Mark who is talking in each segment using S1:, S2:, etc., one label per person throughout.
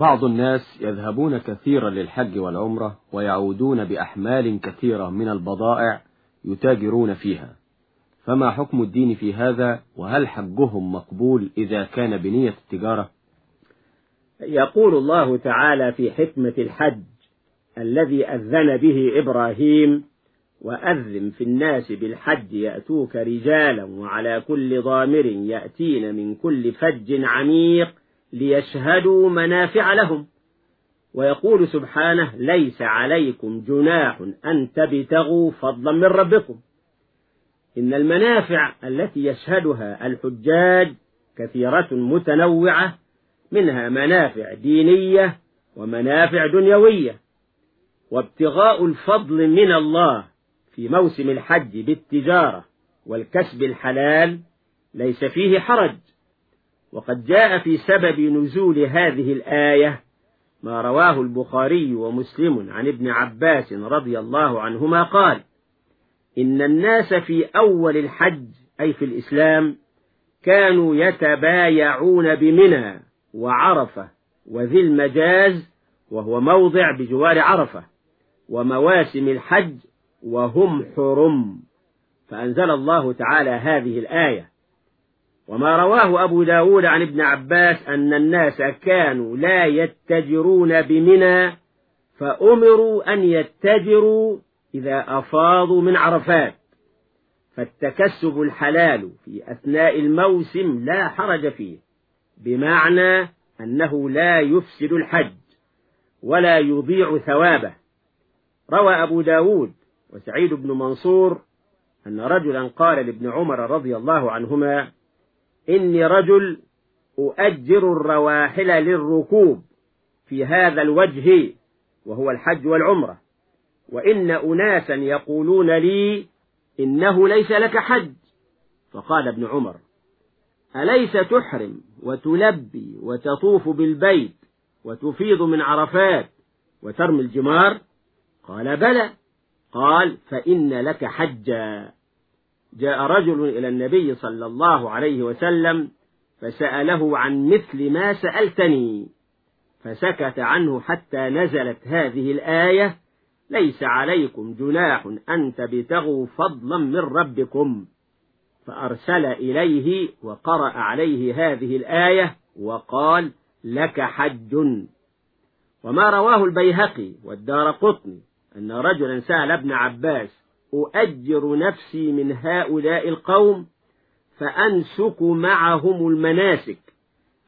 S1: بعض الناس يذهبون كثيرا للحج والعمرة ويعودون بأحمال كثيرة من البضائع يتاجرون فيها. فما حكم الدين في هذا؟ وهل حجهم مقبول إذا كان بنية التجارة؟
S2: يقول الله تعالى في حكمة الحج الذي أذن به إبراهيم وأذن في الناس بالحج يأتوك رجالا وعلى كل ضامر يأتين من كل فج عميق ليشهدوا منافع لهم. ويقول سبحانه ليس عليكم جناح أن تبتغوا فضلا من ربكم. إن المنافع التي يشهدها الحجاج كثيرة متنوعة منها منافع دينية ومنافع دنيوية. وابتغاء الفضل من الله في موسم الحج بالتجارة والكسب الحلال ليس فيه حرج. وقد جاء في سبب نزول هذه الآية ما رواه البخاري ومسلم عن ابن عباس رضي الله عنهما قال إن الناس في أول الحج أي في الإسلام كانوا يتبايعون بمنى وعرفة وذي المجاز وهو موضع بجوار عرفة ومواسم الحج وهم حرم. فأنزل الله تعالى هذه الآية. وما رواه أبو داود عن ابن عباس أن الناس كانوا لا يتجرون بمنى فأمروا أن يتجروا إذا أفاضوا من عرفات فالتكسب الحلال في أثناء الموسم لا حرج فيه بمعنى أنه لا يفسد الحج ولا يضيع ثوابه. روى أبو داود وسعيد بن منصور أن رجلا قال لابن عمر رضي الله عنهما إني رجل أؤجر الرواحل للركوب في هذا الوجه وهو الحج والعمرة. وإن أناسا يقولون لي إنه ليس لك حج. فقال ابن عمر أليس تحرم وتلبي وتطوف بالبيت وتفيض من عرفات وترمي الجمار؟ قال بلى. قال فإن لك حجا. جاء رجل إلى النبي صلى الله عليه وسلم فسأله عن مثل ما سألتني فسكت عنه حتى نزلت هذه الآية ليس عليكم جناح أن تبتغوا فضلا من ربكم. فأرسل إليه وقرأ عليه هذه الآية وقال لك حج. وما رواه البيهقي والدار قطني أن رجلا سأل ابن عباس أؤجر نفسي من هؤلاء القوم فأنسك معهم المناسك.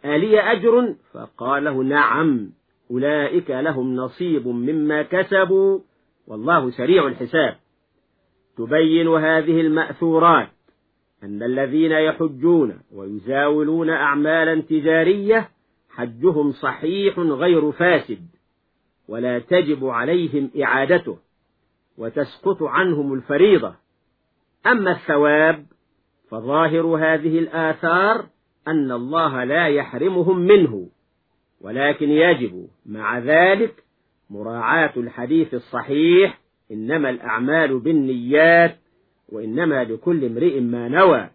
S2: ألي أجر؟ فقال له نعم أولئك لهم نصيب مما كسبوا والله سريع الحساب. تبين هذه المأثورات أن الذين يحجون ويزاولون أعمالا تجارية حجهم صحيح غير فاسد ولا تجب عليهم إعادته. وتسقط عنهم الفريضة. أما الثواب فظاهر هذه الآثار أن الله لا يحرمهم منه ولكن يجب مع ذلك مراعاة الحديث الصحيح إنما الأعمال بالنيات وإنما لكل امرئ ما نوى.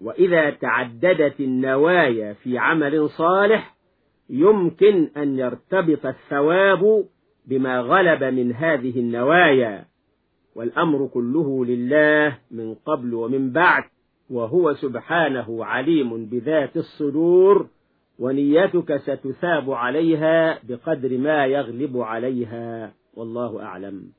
S2: وإذا تعددت النوايا في عمل صالح يمكن أن يرتبط الثواب بما غلب من هذه النوايا والأمر كله لله من قبل ومن بعد وهو سبحانه عليم بذات الصدور ونيتك ستثاب عليها بقدر ما يغلب عليها والله أعلم.